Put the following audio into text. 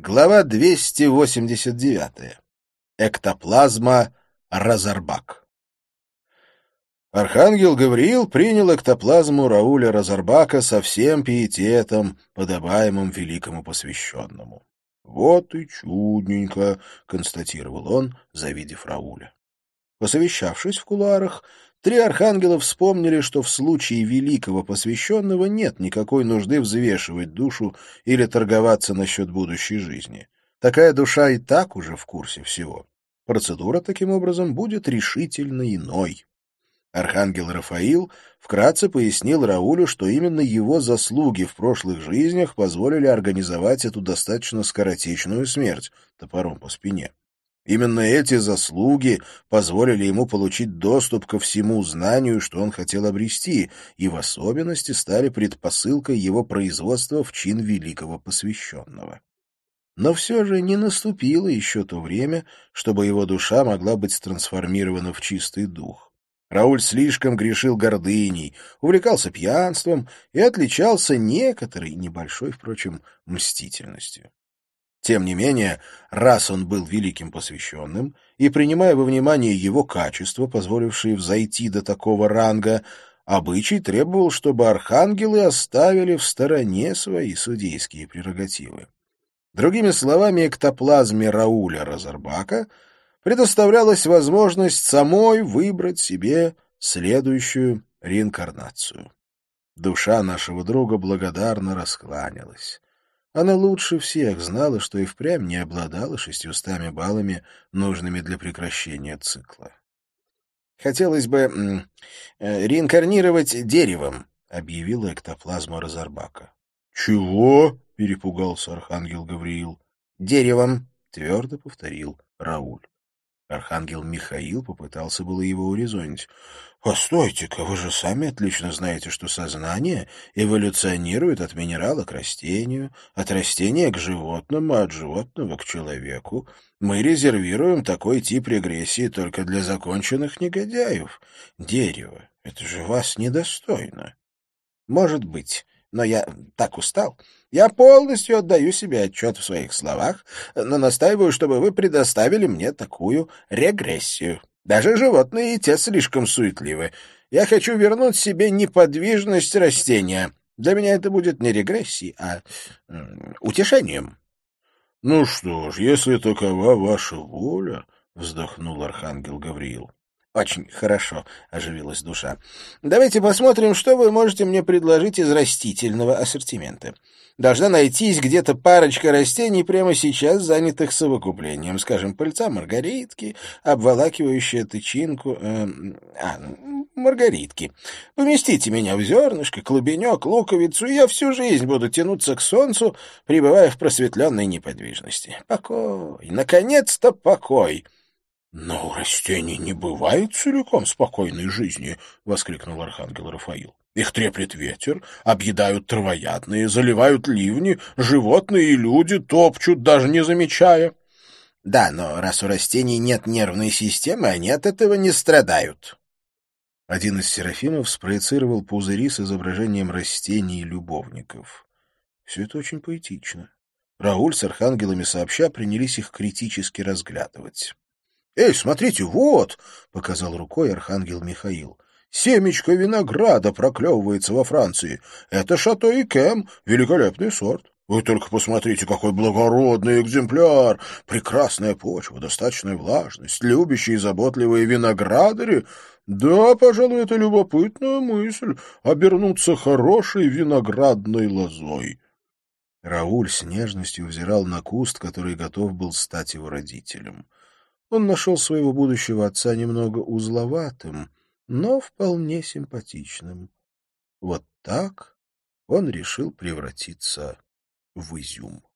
Глава 289. Эктоплазма Разорбак. Архангел Гавриил принял эктоплазму Рауля Разорбака со всем пиететом, подобаемым великому посвященному. «Вот и чудненько», — констатировал он, завидев Рауля. Посовещавшись в кулуарах, Три архангела вспомнили, что в случае великого посвященного нет никакой нужды взвешивать душу или торговаться насчет будущей жизни. Такая душа и так уже в курсе всего. Процедура, таким образом, будет решительно иной. Архангел Рафаил вкратце пояснил Раулю, что именно его заслуги в прошлых жизнях позволили организовать эту достаточно скоротечную смерть топором по спине. Именно эти заслуги позволили ему получить доступ ко всему знанию, что он хотел обрести, и в особенности стали предпосылкой его производства в чин великого посвященного. Но все же не наступило еще то время, чтобы его душа могла быть трансформирована в чистый дух. Рауль слишком грешил гордыней, увлекался пьянством и отличался некоторой, небольшой, впрочем, мстительностью. Тем не менее, раз он был великим посвященным, и принимая во внимание его качества, позволившие взойти до такого ранга, обычай требовал, чтобы архангелы оставили в стороне свои судейские прерогативы. Другими словами, эктоплазме Рауля Розарбака предоставлялась возможность самой выбрать себе следующую реинкарнацию. Душа нашего друга благодарно раскланялась. Она лучше всех знала, что и впрямь не обладала шестьюстами баллами, нужными для прекращения цикла. «Хотелось бы э, реинкарнировать деревом», — объявила эктоплазма Розарбака. «Чего?» — перепугался архангел Гавриил. «Деревом», — твердо повторил Рауль. Архангел Михаил попытался было его урезонить. «Постойте-ка, вы же сами отлично знаете, что сознание эволюционирует от минерала к растению, от растения к животному, от животного к человеку. Мы резервируем такой тип регрессии только для законченных негодяев. Дерево — это же вас недостойно». «Может быть, но я так устал, я полностью отдаю себе отчет в своих словах, но настаиваю, чтобы вы предоставили мне такую регрессию. Даже животные и те слишком суетливы. Я хочу вернуть себе неподвижность растения. Для меня это будет не регрессией, а утешением. — Ну что ж, если такова ваша воля, — вздохнул архангел Гавриил. — Очень хорошо, — оживилась душа. — Давайте посмотрим, что вы можете мне предложить из растительного ассортимента. Должна найтись где-то парочка растений прямо сейчас, занятых совокуплением, скажем, пыльца маргаритки, обволакивающая тычинку... Э, а, маргаритки. Поместите меня в зернышко, клубенек, луковицу, и я всю жизнь буду тянуться к солнцу, пребывая в просветленной неподвижности. Покой, наконец-то покой! — Но у растений не бывает целиком спокойной жизни, — воскликнул архангел Рафаил. Их треплет ветер, объедают травоядные, заливают ливни, животные и люди топчут, даже не замечая. Да, но раз у растений нет нервной системы, они от этого не страдают. Один из серафимов спроецировал пузыри с изображением растений и любовников. Все это очень поэтично. Рауль с архангелами сообща принялись их критически разглядывать. «Эй, смотрите, вот!» — показал рукой архангел Михаил. «Семечко винограда проклевывается во Франции. Это шато и кем, великолепный сорт. Вы только посмотрите, какой благородный экземпляр! Прекрасная почва, достаточная влажность, любящие и заботливые виноградари. Да, пожалуй, это любопытная мысль — обернуться хорошей виноградной лозой». Рауль с нежностью взирал на куст, который готов был стать его родителем. Он нашел своего будущего отца немного узловатым, но вполне симпатичным. Вот так он решил превратиться в изюм.